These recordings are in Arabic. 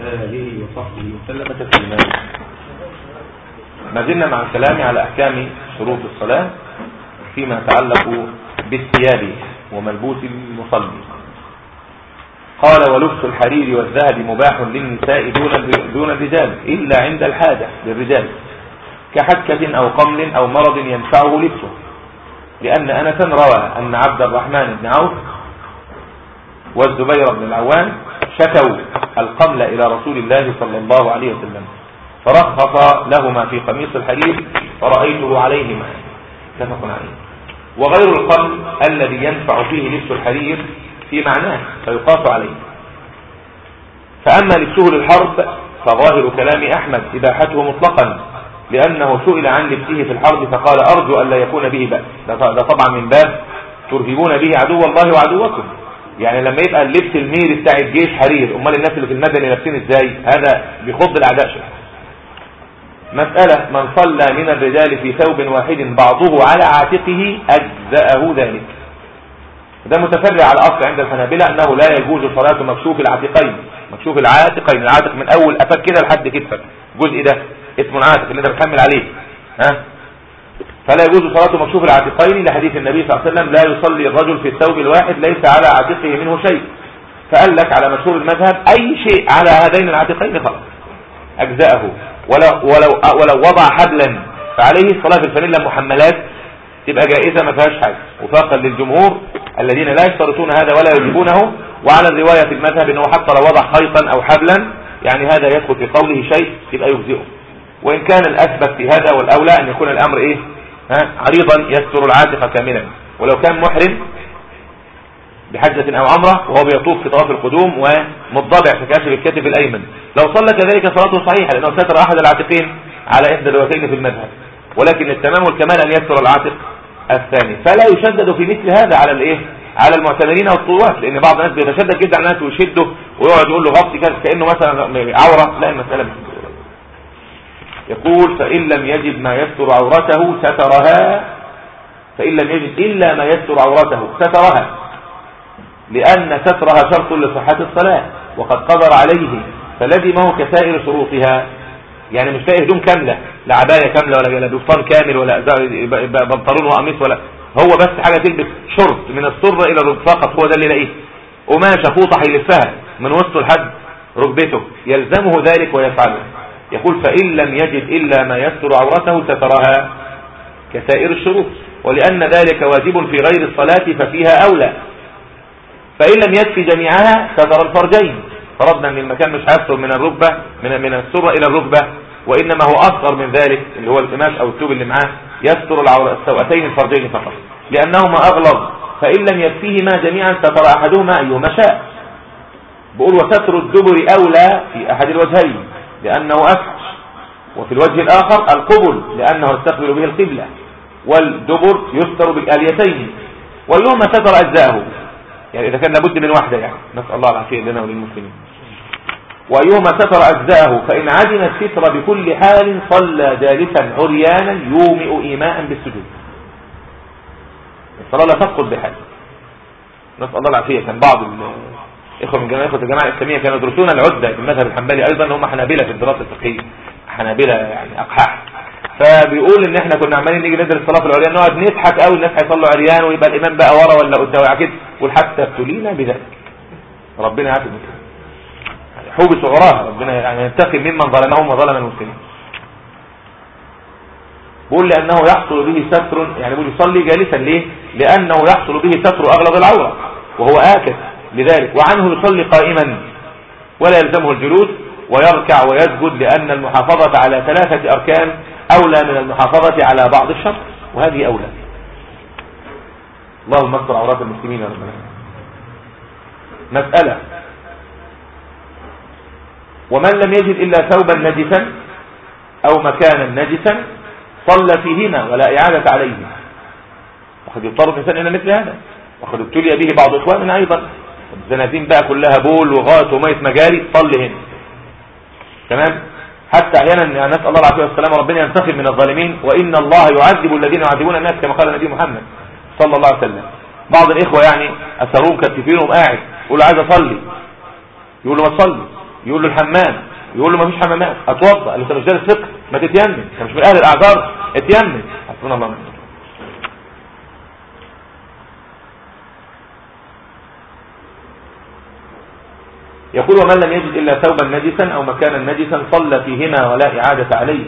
آله وصحبه وسلم تسليما. ما زلنا مع الكلام على أحكام شروط الصلاة فيما يتعلق بالثياب وملبوس المصلي. قال ولبس الحرير والذهب مباح للنساء دون دون الرجال إلا عند الحاجة للرجال كحكة أو قمل أو مرض ينفعه لبسه. لأن أنسا روى أن عبد الرحمن بن عوف والزبير بن العوام شكوا القمل إلى رسول الله صلى الله عليه وسلم. فرخص لهما في قميص الحرير فرأيته عليهما. اتفق عليه. وغير القمل الذي ينفع فيه لبس الحرير في معناه فيقاس عليه. فأما لبسه للحرب فظاهر كلام أحمد إباحته مطلقا لأنه سئل عن لبسه في الحرب فقال أرجو أن لا يكون به بأس. ده طبعا من باب ترهبون به عدو الله وعدوكم. يعني لما يبقى اللبس الميري بتاع الجيش حرير أمال الناس اللي في المدني لابسين إزاي؟ هذا بيخض الاعداء شيء مسألة من صلى من الرجال في ثوب واحد بعضه على عاتقه أجزأه ذلك. ده متفرع على الأصل عند الحنابلة أنه لا يجوز صلاة مكشوف العاتقين. مكشوف العاتقين العاتق من أول أفك كده لحد كتفك. الجزء ده؟ اسمه العاتق اللي أنت بتحمل عليه. ها؟ فلا يجوز صلاة مكشوف العاتقين لحديث النبي صلى الله عليه وسلم لا يصلي الرجل في الثوب الواحد ليس على عاتقه منه شيء. فقال لك على مشهور المذهب أي شيء على هذين العاتقين خلاص. أجزاءه ولو, ولو, ولو وضع حبلا. فعليه الصلاة في الفانيلا محملات. تبقى جائزة ما فيهاش حاجة. وفاقا للجمهور الذين لا يشترطون هذا ولا يجيبونه وعلى الرواية في المذهب إنه حتى لو وضع خيطا أو حبلا يعني هذا يدخل في قوله شيء يبقى يجزئه. وإن كان الأثبت في هذا والأولى أن يكون الأمر إيه؟ عريضا يستر العاتق كاملا. ولو كان محرم بحجة أو عمرة وهو بيطوف في طواف القدوم ومضبع في كاشف الكتف الأيمن. لو صلى كذلك صلاته صحيحة لأنه ستر أحد العاتقين على إحدى الروايتين في المذهب. ولكن التمام والكمال أن يستر العاتق الثاني. فلا يشدد في مثل هذا على الإيه؟ على المعتمرين والطوات لأن بعض الناس بيتشدد جدا على الناس ويشده ويقعد يقول له غطي كأنه مثلا عورة. لا المسألة مش يقول فإن لم يجد ما يستر عورته سترها. فإن لم يجد إلا ما يستر عورته سترها. لأن سترها شرط لصحة الصلاة وقد قدر عليه فلزمه كسائر شروطها. يعني مش لاقي هدوم كاملة لا عباية كاملة ولا بفطان كامل ولا بنطلون وقميص ولا. هو بس حاجة تلبس شرط من السره إلى الركبه فقط هو ده اللي يلاقيه. قماشه فوطه هيلفها من وسطه لحد ركبته يلزمه ذلك ويفعله. يقول فإن لم يجد إلا ما يستر عورته سترها كسائر الشروط ولأن ذلك واجب في غير الصلاة ففيها أولى. فإن لم يكفي جميعها ستر الفرجين. فرضنا أن المكان مش هيستر من الركبة من من السرة إلى الركبة وإنما هو أصغر من ذلك اللي هو القماش أو الثوب اللي معاه يستر السوأتين الفرجين فقط. لأنهما أغلظ. فإن لم يكفيهما جميعا ستر أحدهما أيهما شاء. بقول وستر الدبر أولى في أحد الوجهين. لأنه افحش وفي الوجه الآخر القبل لأنه يستقبل به القبلة. والدبر يستر بالآليتين. وايهما ستر أجزاءه. يعني إذا كان لابد من واحدة يعني. نسأل الله العافية لنا وللمسلمين. وأيهما ستر أجزاءه. فإن عدم الستر بكل حال صلى جالسا عريانا يومئ إيماء بالسجود. الصلاة لا تسقط بحال. نسأل الله العافية. كان بعض الإخوة من جماعة إخوة الجماعة الإسلامية كانوا يدرسون العدة في المذهب الحنبلي أيضا هم حنابلة في الدراسة الفقهية حنابلة يعني أقحاح فبيقول إن إحنا كنا عمالين نيجي ندرس صلاة في العريان نقعد نضحك قوي الناس هيصلوا عريان ويبقى الإمام بقى ورا ولا قدام كده. قول حتى ابتلينا بذلك. ربنا يعافي المسلمين حوبس عراها ربنا يعني ينتقم ممن ظلمهم وظلم المسلمين. بيقول لأنه يحصل به ستر يعني بيقول يصلي جالسا ليه؟ لأنه يحصل به ستر أغلب العورة وهو آكد لذلك وعنه يصلي قائما ولا يلزمه الجلوس ويركع ويسجد لأن المحافظة على ثلاثة أركان أولى من المحافظة على بعض الشرط وهذه أولى. اللهم استر عورات المسلمين يا رب مسألة. ومن لم يجد إلا ثوبا نجسا أو مكانا نجسا صلى فيهما ولا إعادة عليه وقد يضطر الإنسان إلى مثل هذا. وقد ابتلي به بعض إخواننا أيضا. الزنازين بقى كلها بول وغاية ومية مجاري صلي هنا. تمام؟ حتى أحيانا نسأل الله العافية والسلامه ربنا ينتقم من الظالمين وإن الله يعذب الذين يعذبون الناس كما قال النبي محمد صلى الله عليه وسلم. بعض الإخوة يعني اثروه كتفين وقاعد يقول عايز أصلي. يقول له ما تصلي. يقول له الحمام. يقول له ما فيش حمامات. اتوضى قال له انت مش دارس فقه ما تتيمم. انت مش من أهل الأعذار. اتيمم. حسبنا الله يقول ومن لم يجد إلا ثوبا نجسا أو مكانا نجسا صلى فيهما ولا إعادة عليه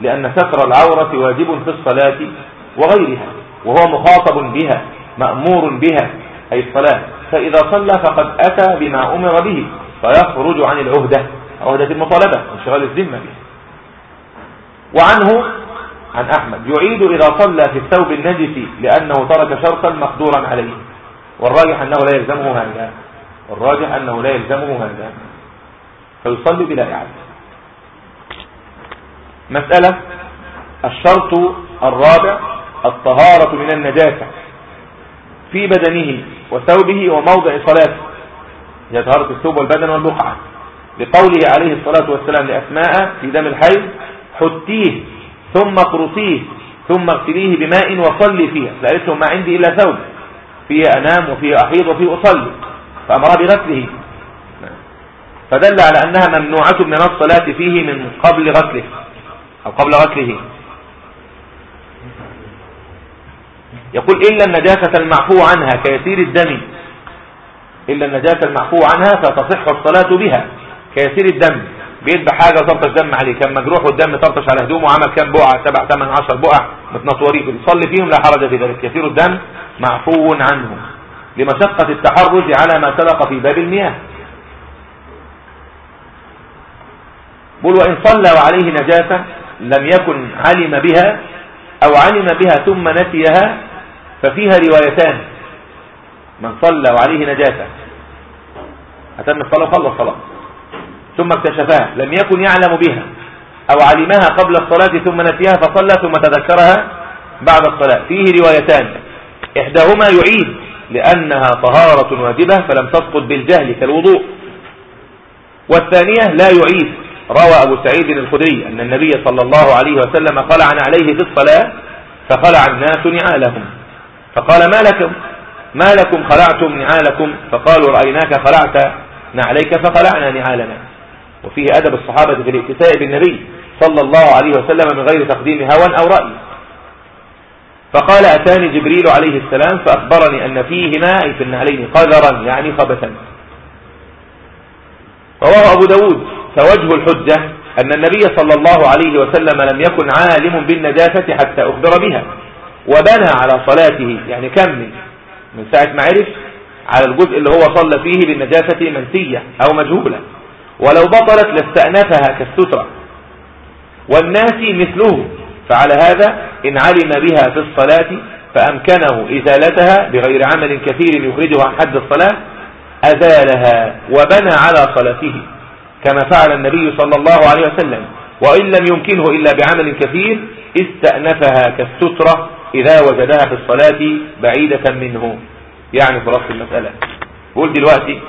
لأن ستر العورة واجب في الصلاة وغيرها وهو مخاطب بها مأمور بها أي الصلاة. فإذا صلى فقد أتى بما أمر به فيخرج عن العهدة عهدة المطالبة انشغال الذمة به وعنه عن أحمد يعيد إذا صلى في الثوب النجس لأنه ترك شرطا مقدورا عليه والراجح أنه لا يلزمه هذا. والراجح أنه لا يلزمه هذا. فيصلي بلا إعادة. مسألة الشرط الرابع الطهارة من النجاسة في بدنه وثوبه وموضع صلاته. هي طهارة الثوب والبدن والبقعة. لقوله عليه الصلاة والسلام لأسماء في دم الحي حتيه ثم قرصيه ثم اغسليه بماء وصلي فيه فقالت ما عندي إلا ثوب. فيه أنام وفيه أحيض وفيه أصلي. فأمرها بغسله. فدل على أنها ممنوعة من الصلاة فيه من قبل غسله أو قبل غسله. يقول إلا النجاسة المعفو عنها كيسير الدم. إلا النجاسة المعفو عنها فتصح الصلاة بها كيسير الدم. بيذبح حاجة طرطش دم عليه كان مجروح والدم طرطش على هدومه وعمل كام بقعة؟ سبع ثمان عشر بقع متنطورين. يصلي فيهم لا حرج في ذلك. كثير الدم معفو عنه. لمشقة التحرج على ما سبق في باب المياه. بل وإن صلى وعليه نجاسة لم يكن علم بها أو علم بها ثم نسيها ففيها روايتان. من صلى وعليه نجاسة. أتم الصلاة وخلص الصلاة. ثم اكتشفها لم يكن يعلم بها أو علمها قبل الصلاة ثم نسيها فصلى ثم تذكرها بعد الصلاة. فيه روايتان. إحداهما يعيد لأنها طهارة واجبة فلم تسقط بالجهل كالوضوء. والثانية لا يعيد روى أبو سعيد الخدري أن النبي صلى الله عليه وسلم قلع عليه في الصلاة فخلع الناس نعالهم. فقال ما لكم؟ ما لكم خلعتم نعالكم؟ فقالوا رأيناك خلعت نعليك فخلعنا نعالنا. وفيه أدب الصحابة في الاتساء بالنبي صلى الله عليه وسلم من غير تقديم هوى أو رأي. فقال أتاني جبريل عليه السلام فأخبرني أن فيهما أي في النعلين قذرا يعني خبثا. رواه أبو داود. فوجه الحجة أن النبي صلى الله عليه وسلم لم يكن عالم بالنجاسة حتى أخبر بها وبنى على صلاته يعني كمل من ساعة ما عرف على الجزء اللي هو صلى فيه بالنجاسة منسية أو مجهولة. ولو بطلت لاستأنفها كالسترة. والناس مثله. فعلى هذا إن علم بها في الصلاة فأمكنه إزالتها بغير عمل كثير يخرجه عن حد الصلاة أزالها وبنى على صلاته كما فعل النبي صلى الله عليه وسلم وإن لم يمكنه إلا بعمل كثير استأنفها كالسترة إذا وجدها في الصلاة بعيدة منه. يعني في رأس المسألة. بقول دلوقتي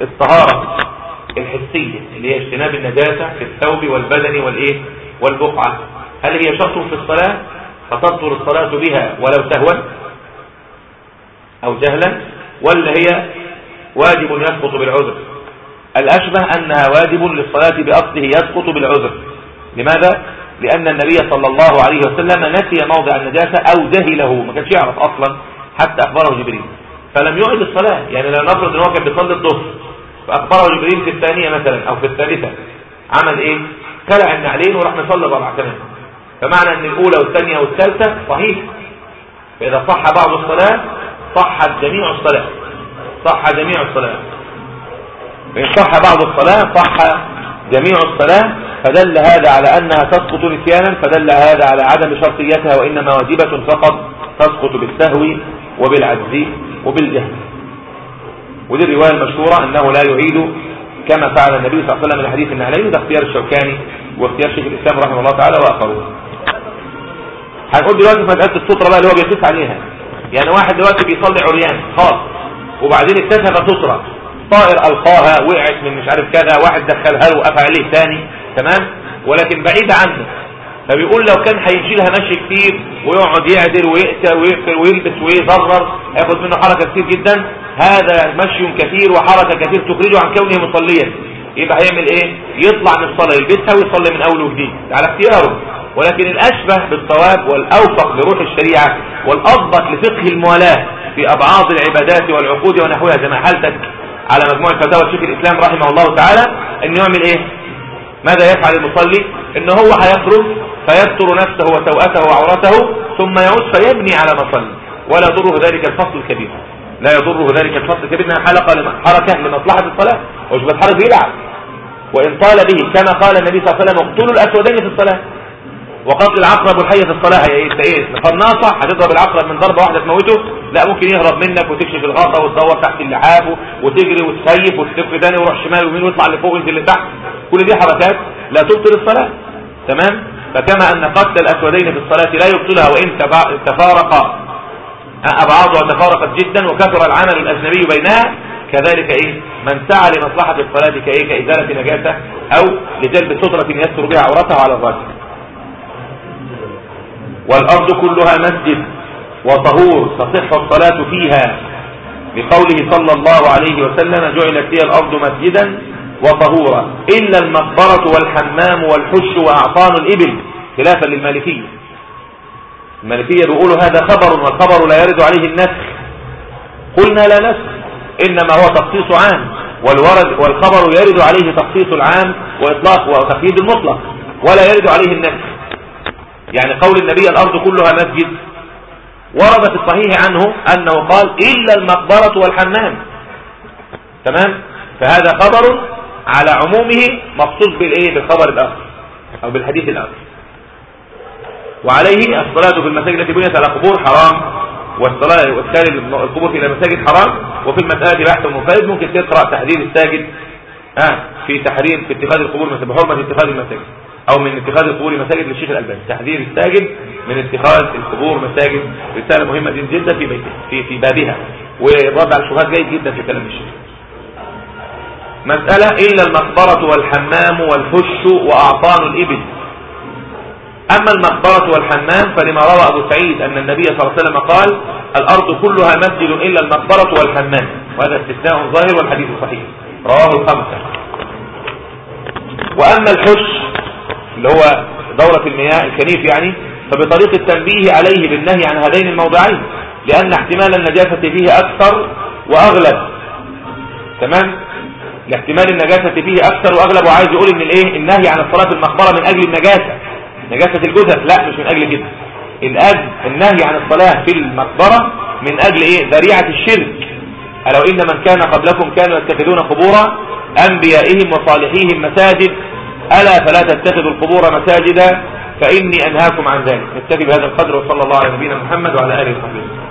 الطهارة الحسية اللي هي اجتناب النجاسة في الثوب والبدن والإيه؟ والبقعة. هل هي شرط في الصلاة؟ فتبطل الصلاة بها ولو سهوا أو جهلا ولا هي واجب يسقط بالعذر؟ الأشبه أنها واجب للصلاة بأصله يسقط بالعذر. لماذا؟ لأن النبي صلى الله عليه وسلم نسي موضع النجاسة أو جهله ما كانش يعرف أصلا حتى أخبره جبريل. فلم يعد الصلاة يعني لو نفرض إن هو كان بيصلي الظهر فأخبره جبريل في الثانية مثلا أو في الثالثة. عمل إيه؟ كلع النعلين وراح مصلي بضع كمان. فمعنى أن الأولى والثانية والثالثة صحيح. فإذا صح بعض الصلاة صحت جميع الصلاة. صح جميع الصلاة. فإن صح بعض الصلاة صح جميع الصلاة فدل هذا على أنها تسقط نسيانا فدل هذا على عدم شرطيتها وإنما واجبة فقط تسقط بالسهو وبالعجز وبالجهل. ودي الرواية المشهورة أنه لا يعيد كما فعل النبي صلى الله عليه وسلم من حديث النعلين وده اختيار الشوكاني واختيار شيخ الإسلام رحمه الله تعالى وآخرون هنقول دلوقتي مسألة السترة بقى اللي هو بيقيس عليها. يعني واحد دلوقتي بيصلي عريان خاص وبعدين اكتسب سترة طائر ألقاها وقعت من مش عارف كذا واحد دخلها له وقفل عليه ثاني تمام؟ ولكن بعيد عنه. فبيقول لو كان هيشيلها مشي كتير ويقعد يعدل ويقتل ويقفل ويلبس ويضرر هياخد منه حركة كتير جدا. هذا مشي كثير وحركة كثير تخرجه عن كونه مصليا. يبقى هيعمل إيه؟ يطلع من الصلاة يلبسها ويصلي من أول وجديد. على اختياره. ولكن الأشبه بالصواب والأوفق لروح الشريعة والأضبط لفقه الموالاة في أبعاض العبادات والعقود ونحوها زي ما حالتك على مجموعة فتاوى شيخ الإسلام رحمه الله تعالى انه يعمل إيه؟ ماذا يفعل المصلي؟ ان هو هيخرج فيستر نفسه وتوأته وعورته ثم يعود فيبني على مصلي ولا يضره ذلك الفصل الكبير. لا يضره ذلك الفصل الكبير إنها حلقة حركة لمصلحة الصلاة ومش بتحرك يلعب وإن طال به كما قال النبي صلى الله عليه وسلم اقتلوا الأسودين في الصلاة. وقتل العقرب والحية في الصلاة هي إيه إيه قناصة هتضرب العقرب من ضربة واحدة تموته لا ممكن يهرب منك وتكشف الغطا وتدور تحت اللحاف وتجري وتسيف وتلف تاني ويروح شمال ويمين ويطلع لفوق وينزل لتحت. كل دي حركات لا تبطل الصلاة. تمام؟ فكما أن قتل الأسودين في الصلاة لا يبطلها وإن تفارق أبعاضها تفارقت جدا وكثر العمل الأجنبي بينها كذلك إيه؟ من سعى لمصلحة الصلاة كإيه؟ كإزالة نجاسة أو لجلب سترة يستر بها عورتها على الرجل والأرض كلها مسجد وطهور تصح الصلاة فيها. بقوله صلى الله عليه وسلم جعلت فيها الأرض مسجدا وطهورا. إلا المقبرة والحمام والحش وأعطان الإبل خلافا للمالكية. المالكية بيقولوا هذا خبر والخبر لا يرد عليه النسخ. قلنا لا نسخ إنما هو تخصيص عام. والورد والخبر يرد عليه تخصيص العام وإطلاق وتقييد المطلق ولا يرد عليه النسخ. يعني قول النبي الأرض كلها مسجد ورد في الصحيح عنه أنه قال إلا المقبرة والحمام. تمام؟ فهذا خبر على عمومه مخصوص بالإيه؟ بالخبر الآخر أو بالحديث الآخر. وعليه الصلاة في المساجد التي بنيت على قبور حرام والصلاة والتالي القبور في المساجد حرام وفي المسألة بحث منفرد. ممكن تقرأ تحذير الساجد في تحريم في اتخاذ القبور بحرمة اتخاذ المساجد. أو من اتخاذ القبور مساجد للشيخ الألباني. تحذير الساجد من اتخاذ القبور مساجد رسالة مهمة جدا في بيته في في بابها. والرد على الشبهات جيد جدا في كلام الشيخ. مسألة إلا المقبرة والحمام والحش وأعطان الإبل. أما المقبرة والحمام فلما روى أبو سعيد أن النبي صلى الله عليه وسلم قال الأرض كلها مسجد إلا المقبرة والحمام. وهذا استثناء ظاهر والحديث صحيح. رواه الخمسة. وأما الحش اللي هو دورة المياه الكنيف يعني فبطريق التنبيه عليه بالنهي عن هذين الموضعين لأن احتمال النجاسة فيه أكثر وأغلب. تمام؟ لاحتمال النجاسة فيه أكثر وأغلب. وعايز يقول إن الإيه؟ النهي عن الصلاة المقبرة من أجل النجاسة. نجاسة الجثث؟ لا مش من أجل كده. الأجل النهي عن الصلاة في المقبرة من أجل إيه؟ ذريعة الشرك. ألو إن من كان قبلكم كانوا يتخذون قبور أنبيائهم وصالحيهم مساجد ألا فلا تتخذوا القبور مساجدا فإني أنهاكم عن ذلك. نتكي بهذا القدر وصلى الله على نبينا محمد وعلى آله وصحبه.